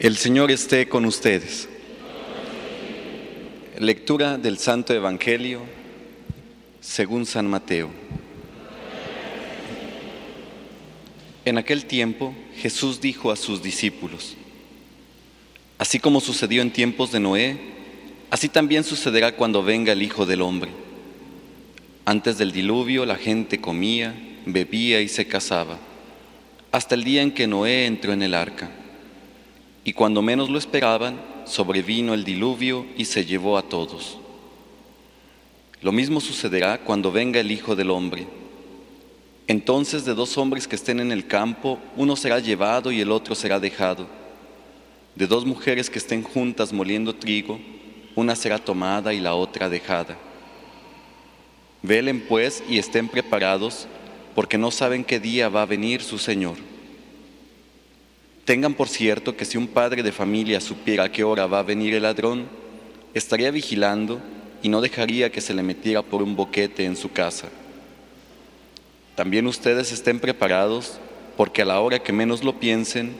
El Señor esté con ustedes. Lectura del Santo Evangelio según San Mateo. En aquel tiempo Jesús dijo a sus discípulos, Así como sucedió en tiempos de Noé, así también sucederá cuando venga el Hijo del Hombre. Antes del diluvio la gente comía, bebía y se casaba, hasta el día en que Noé entró en el arca. Y cuando menos lo esperaban, sobrevino el diluvio y se llevó a todos. Lo mismo sucederá cuando venga el Hijo del Hombre. Entonces de dos hombres que estén en el campo, uno será llevado y el otro será dejado. De dos mujeres que estén juntas moliendo trigo, una será tomada y la otra dejada. Velen pues y estén preparados, porque no saben qué día va a venir su Señor. Tengan por cierto que si un padre de familia supiera a qué hora va a venir el ladrón, estaría vigilando y no dejaría que se le metiera por un boquete en su casa. También ustedes estén preparados, porque a la hora que menos lo piensen,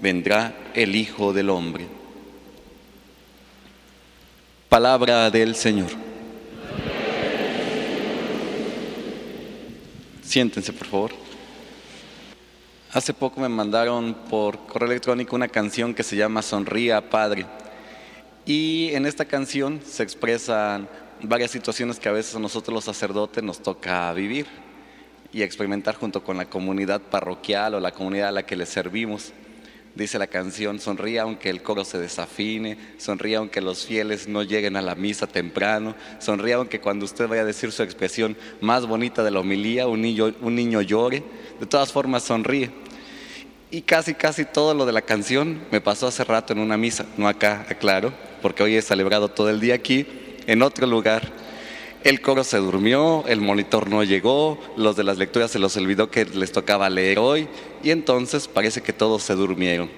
vendrá el Hijo del Hombre. Palabra del Señor. Siéntense, por favor. Hace poco me mandaron por correo electrónico una canción que se llama Sonría Padre. Y en esta canción se expresan varias situaciones que a veces a nosotros los sacerdotes nos toca vivir y experimentar junto con la comunidad parroquial o la comunidad a la que le servimos. Dice la canción, sonríe aunque el coro se desafine, sonríe aunque los fieles no lleguen a la misa temprano, sonríe aunque cuando usted vaya a decir su expresión más bonita de la homilía, un niño, un niño llore, de todas formas sonríe. Y casi, casi todo lo de la canción me pasó hace rato en una misa, no acá, aclaro, porque hoy he celebrado todo el día aquí, en otro lugar. El coro se durmió, el monitor no llegó, los de las lecturas se los olvidó que les tocaba leer hoy, y entonces parece que todos se durmieron.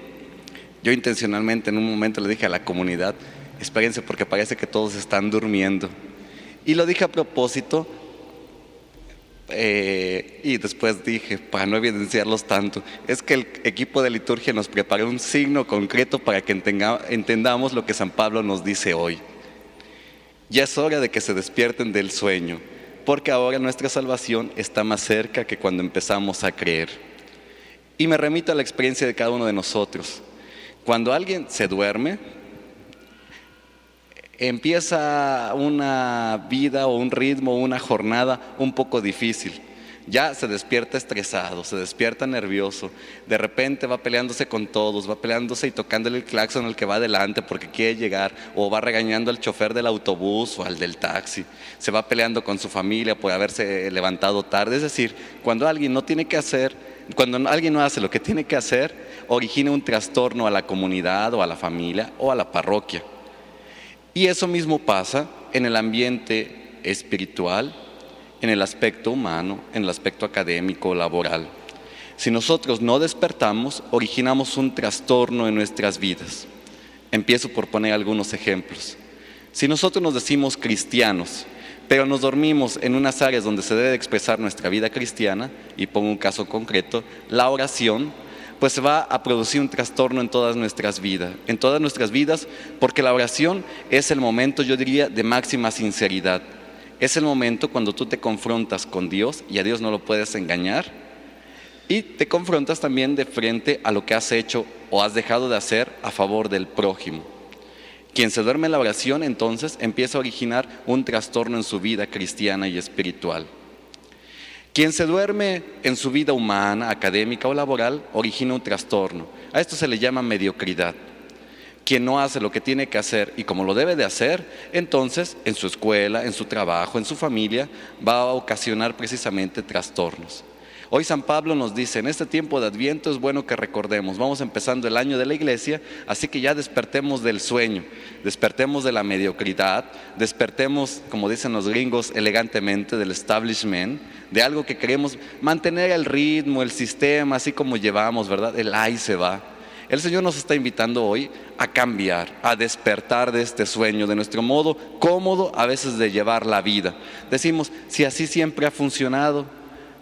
Yo intencionalmente en un momento le dije a la comunidad, espérense porque parece que todos están durmiendo. Y lo dije a propósito eh, y después dije, para no evidenciarlos tanto, es que el equipo de liturgia nos preparó un signo concreto para que entendamos lo que San Pablo nos dice hoy. Ya es hora de que se despierten del sueño, porque ahora nuestra salvación está más cerca que cuando empezamos a creer. Y me remito a la experiencia de cada uno de nosotros. Cuando alguien se duerme, empieza una vida o un ritmo, una jornada un poco difícil. Ya se despierta estresado, se despierta nervioso, de repente va peleándose con todos, va peleándose y tocándole el claxon al que va adelante porque quiere llegar, o va regañando al chofer del autobús o al del taxi, se va peleando con su familia por haberse levantado tarde. Es decir, cuando alguien no tiene que hacer, cuando alguien no hace lo que tiene que hacer, origina un trastorno a la comunidad o a la familia o a la parroquia. Y eso mismo pasa en el ambiente espiritual, en el aspecto humano, en el aspecto académico, laboral. Si nosotros no despertamos, originamos un trastorno en nuestras vidas. Empiezo por poner algunos ejemplos. Si nosotros nos decimos cristianos, pero nos dormimos en unas áreas donde se debe expresar nuestra vida cristiana, y pongo un caso concreto, la oración pues se va a producir un trastorno en todas nuestras vidas, en todas nuestras vidas, porque la oración es el momento, yo diría, de máxima sinceridad. Es el momento cuando tú te confrontas con Dios y a Dios no lo puedes engañar y te confrontas también de frente a lo que has hecho o has dejado de hacer a favor del prójimo. Quien se duerme en la oración entonces empieza a originar un trastorno en su vida cristiana y espiritual. Quien se duerme en su vida humana, académica o laboral, origina un trastorno. A esto se le llama mediocridad. Quien no hace lo que tiene que hacer y como lo debe de hacer, entonces en su escuela, en su trabajo, en su familia, va a ocasionar precisamente trastornos. Hoy San Pablo nos dice, en este tiempo de Adviento es bueno que recordemos, vamos empezando el año de la iglesia, así que ya despertemos del sueño, despertemos de la mediocridad, despertemos, como dicen los gringos elegantemente, del establishment, de algo que queremos mantener el ritmo, el sistema, así como llevamos, ¿verdad? El ahí se va. El Señor nos está invitando hoy a cambiar, a despertar de este sueño, de nuestro modo cómodo a veces de llevar la vida. Decimos, si así siempre ha funcionado,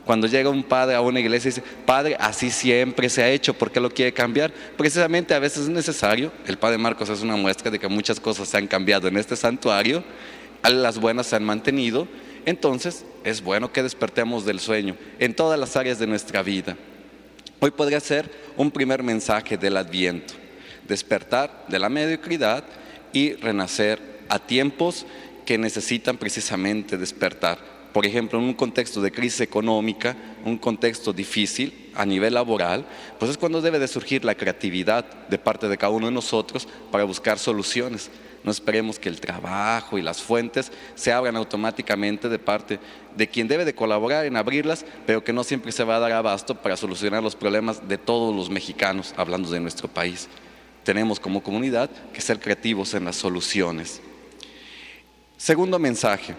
Cuando llega un padre a una iglesia y dice, Padre, así siempre se ha hecho, ¿por qué lo quiere cambiar? Precisamente a veces es necesario, el Padre Marcos es una muestra de que muchas cosas se han cambiado en este santuario, las buenas se han mantenido, entonces es bueno que despertemos del sueño en todas las áreas de nuestra vida. Hoy podría ser un primer mensaje del adviento, despertar de la mediocridad y renacer a tiempos que necesitan precisamente despertar por ejemplo, en un contexto de crisis económica, un contexto difícil a nivel laboral, pues es cuando debe de surgir la creatividad de parte de cada uno de nosotros para buscar soluciones. No esperemos que el trabajo y las fuentes se abran automáticamente de parte de quien debe de colaborar en abrirlas, pero que no siempre se va a dar abasto para solucionar los problemas de todos los mexicanos, hablando de nuestro país. Tenemos como comunidad que ser creativos en las soluciones. Segundo mensaje,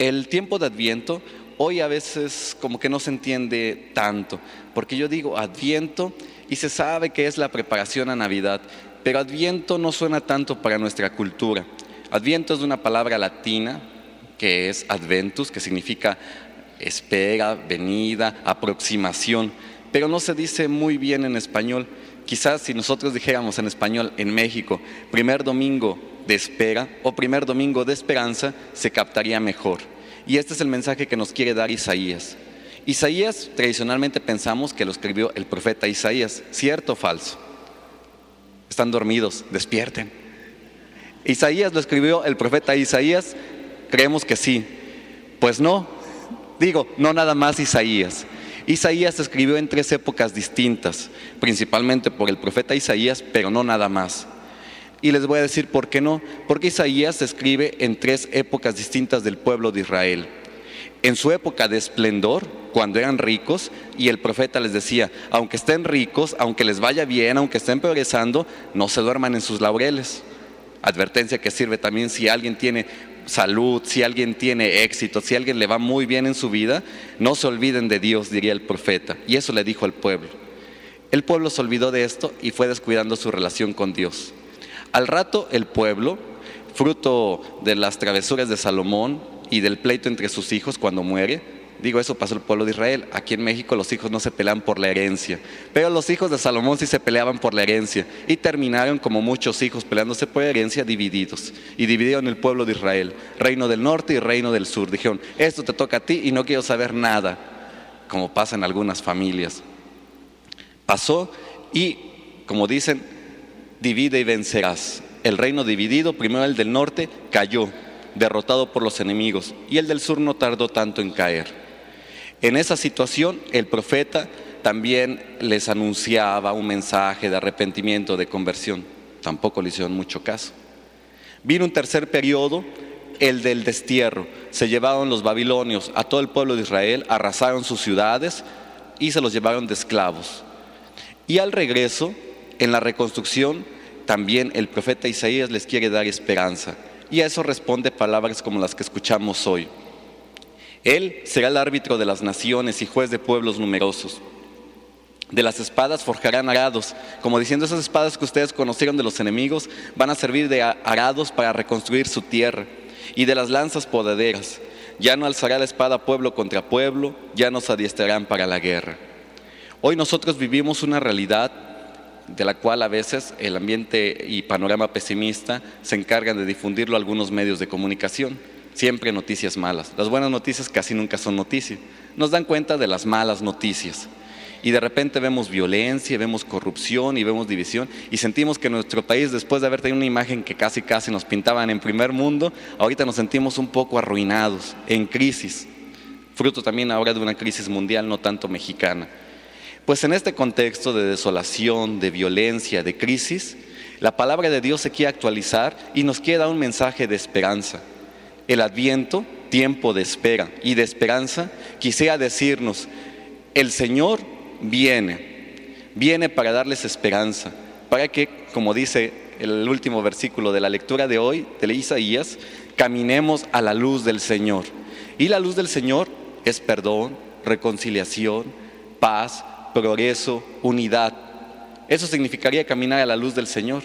el tiempo de Adviento hoy a veces como que no se entiende tanto, porque yo digo Adviento y se sabe que es la preparación a Navidad, pero Adviento no suena tanto para nuestra cultura. Adviento es una palabra latina que es adventus, que significa espera, venida, aproximación, pero no se dice muy bien en español. Quizás si nosotros dijéramos en español en México, primer domingo de espera o primer domingo de esperanza, se captaría mejor. Y este es el mensaje que nos quiere dar Isaías. Isaías, tradicionalmente pensamos que lo escribió el profeta Isaías. ¿Cierto o falso? Están dormidos, despierten. Isaías lo escribió el profeta Isaías. Creemos que sí. Pues no. Digo, no nada más Isaías. Isaías escribió en tres épocas distintas, principalmente por el profeta Isaías, pero no nada más. Y les voy a decir por qué no. Porque Isaías se escribe en tres épocas distintas del pueblo de Israel. En su época de esplendor, cuando eran ricos, y el profeta les decía, aunque estén ricos, aunque les vaya bien, aunque estén progresando, no se duerman en sus laureles. Advertencia que sirve también si alguien tiene salud, si alguien tiene éxito, si alguien le va muy bien en su vida, no se olviden de Dios, diría el profeta. Y eso le dijo al pueblo. El pueblo se olvidó de esto y fue descuidando su relación con Dios. Al rato el pueblo, fruto de las travesuras de Salomón y del pleito entre sus hijos cuando muere, digo eso pasó el pueblo de Israel, aquí en México los hijos no se pelean por la herencia, pero los hijos de Salomón sí se peleaban por la herencia y terminaron como muchos hijos peleándose por herencia divididos y dividieron el pueblo de Israel, reino del norte y reino del sur. Dijeron, esto te toca a ti y no quiero saber nada, como pasa en algunas familias. Pasó y, como dicen, divide y vencerás. El reino dividido, primero el del norte, cayó, derrotado por los enemigos, y el del sur no tardó tanto en caer. En esa situación, el profeta también les anunciaba un mensaje de arrepentimiento, de conversión. Tampoco le hicieron mucho caso. Vino un tercer periodo, el del destierro. Se llevaron los babilonios a todo el pueblo de Israel, arrasaron sus ciudades y se los llevaron de esclavos. Y al regreso, en la reconstrucción también el profeta Isaías les quiere dar esperanza. Y a eso responde palabras como las que escuchamos hoy. Él será el árbitro de las naciones y juez de pueblos numerosos. De las espadas forjarán arados, como diciendo esas espadas que ustedes conocieron de los enemigos van a servir de arados para reconstruir su tierra. Y de las lanzas podaderas, ya no alzará la espada pueblo contra pueblo, ya no se adiestrarán para la guerra. Hoy nosotros vivimos una realidad de la cual a veces el ambiente y panorama pesimista se encargan de difundirlo algunos medios de comunicación. Siempre noticias malas. Las buenas noticias casi nunca son noticias. Nos dan cuenta de las malas noticias. Y de repente vemos violencia, vemos corrupción y vemos división y sentimos que nuestro país, después de haber tenido una imagen que casi casi nos pintaban en primer mundo, ahorita nos sentimos un poco arruinados, en crisis, fruto también ahora de una crisis mundial, no tanto mexicana. Pues en este contexto de desolación, de violencia, de crisis, la palabra de Dios se quiere actualizar y nos quiere dar un mensaje de esperanza. El adviento, tiempo de espera y de esperanza, quisiera decirnos, el Señor viene, viene para darles esperanza, para que, como dice el último versículo de la lectura de hoy, de Isaías, caminemos a la luz del Señor. Y la luz del Señor es perdón, reconciliación, paz, progreso, unidad. Eso significaría caminar a la luz del Señor.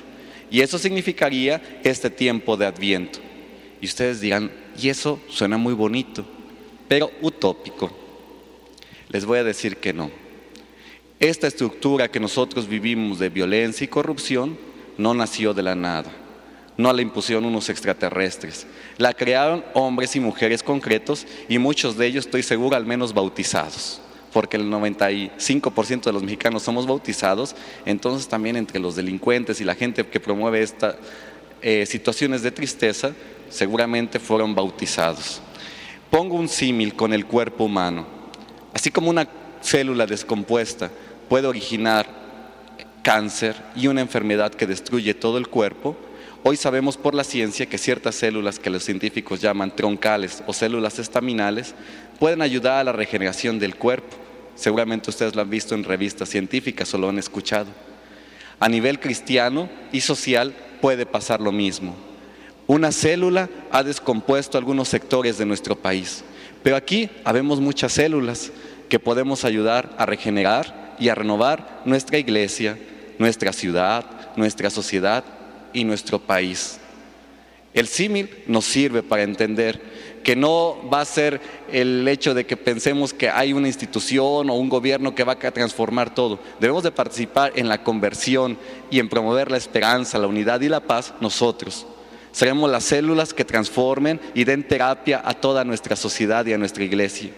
Y eso significaría este tiempo de adviento. Y ustedes dirán, y eso suena muy bonito. pero utópico. Les voy a decir que no. Esta estructura que nosotros vivimos de violencia y corrupción no nació de la nada, no la impusieron unos extraterrestres, la crearon hombres y mujeres concretos y muchos de ellos, estoy seguro, al menos bautizados porque el 95% de los mexicanos somos bautizados, entonces también entre los delincuentes y la gente que promueve estas eh, situaciones de tristeza, seguramente fueron bautizados. Pongo un símil con el cuerpo humano. Así como una célula descompuesta puede originar cáncer y una enfermedad que destruye todo el cuerpo, hoy sabemos por la ciencia que ciertas células que los científicos llaman troncales o células estaminales pueden ayudar a la regeneración del cuerpo Seguramente ustedes lo han visto en revistas científicas o lo han escuchado. A nivel cristiano y social puede pasar lo mismo. Una célula ha descompuesto algunos sectores de nuestro país, pero aquí habemos muchas células que podemos ayudar a regenerar y a renovar nuestra iglesia, nuestra ciudad, nuestra sociedad y nuestro país. El símil nos sirve para entender que no va a ser el hecho de que pensemos que hay una institución o un gobierno que va a transformar todo. Debemos de participar en la conversión y en promover la esperanza, la unidad y la paz nosotros. Seremos las células que transformen y den terapia a toda nuestra sociedad y a nuestra iglesia.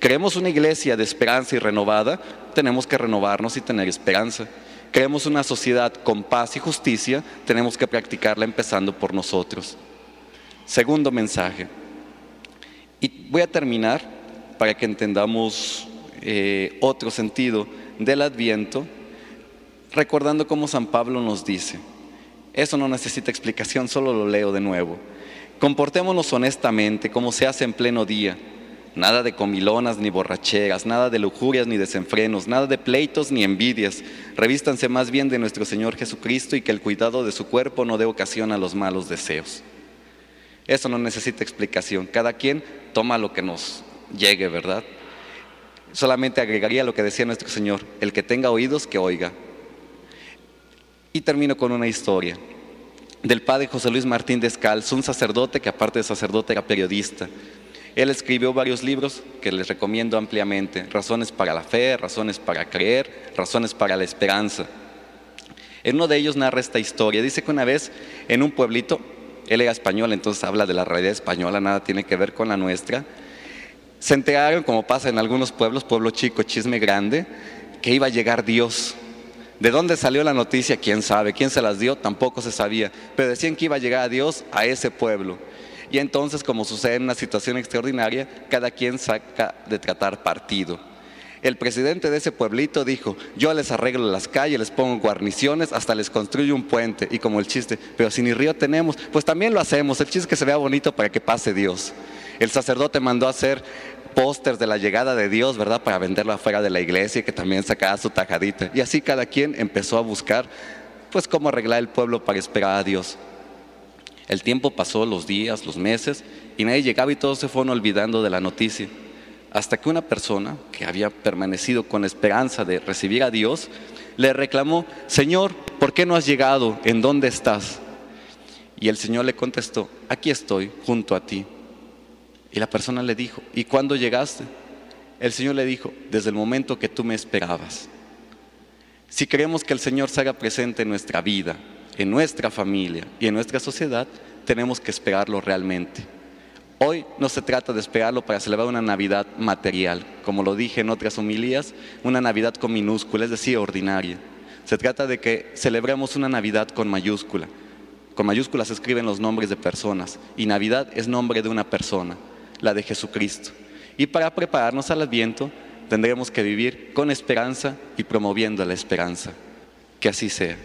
Queremos una iglesia de esperanza y renovada, tenemos que renovarnos y tener esperanza. Queremos una sociedad con paz y justicia, tenemos que practicarla empezando por nosotros. Segundo mensaje. Y voy a terminar para que entendamos eh, otro sentido del adviento, recordando cómo San Pablo nos dice, eso no necesita explicación, solo lo leo de nuevo. Comportémonos honestamente como se hace en pleno día, nada de comilonas ni borracheras, nada de lujurias ni desenfrenos, nada de pleitos ni envidias. Revístanse más bien de nuestro Señor Jesucristo y que el cuidado de su cuerpo no dé ocasión a los malos deseos. Eso no necesita explicación. Cada quien toma lo que nos llegue, ¿verdad? Solamente agregaría lo que decía nuestro Señor, el que tenga oídos, que oiga. Y termino con una historia del padre José Luis Martín Descalzo, un sacerdote que aparte de sacerdote era periodista. Él escribió varios libros que les recomiendo ampliamente, Razones para la fe, Razones para creer, Razones para la esperanza. En uno de ellos narra esta historia. Dice que una vez en un pueblito él era español, entonces habla de la realidad española, nada tiene que ver con la nuestra. Se enteraron, como pasa en algunos pueblos, pueblo chico, chisme grande, que iba a llegar Dios. ¿De dónde salió la noticia? ¿Quién sabe? ¿Quién se las dio? Tampoco se sabía. Pero decían que iba a llegar Dios a ese pueblo. Y entonces, como sucede en una situación extraordinaria, cada quien saca de tratar partido. El presidente de ese pueblito dijo, yo les arreglo las calles, les pongo guarniciones, hasta les construyo un puente. Y como el chiste, pero si ni río tenemos, pues también lo hacemos. El chiste es que se vea bonito para que pase Dios. El sacerdote mandó a hacer pósters de la llegada de Dios, ¿verdad? Para venderlo afuera de la iglesia y que también sacara su tajadita. Y así cada quien empezó a buscar, pues, cómo arreglar el pueblo para esperar a Dios. El tiempo pasó, los días, los meses, y nadie llegaba y todos se fueron olvidando de la noticia hasta que una persona que había permanecido con esperanza de recibir a Dios, le reclamó, Señor, ¿por qué no has llegado? ¿En dónde estás? Y el Señor le contestó, aquí estoy, junto a ti. Y la persona le dijo, ¿y cuándo llegaste? El Señor le dijo, desde el momento que tú me esperabas. Si queremos que el Señor se haga presente en nuestra vida, en nuestra familia y en nuestra sociedad, tenemos que esperarlo realmente. Hoy no se trata de esperarlo para celebrar una Navidad material, como lo dije en otras homilías, una Navidad con minúscula, es decir, ordinaria. Se trata de que celebremos una Navidad con mayúscula. Con mayúsculas se escriben los nombres de personas y Navidad es nombre de una persona, la de Jesucristo. Y para prepararnos al Adviento tendremos que vivir con esperanza y promoviendo la esperanza. Que así sea.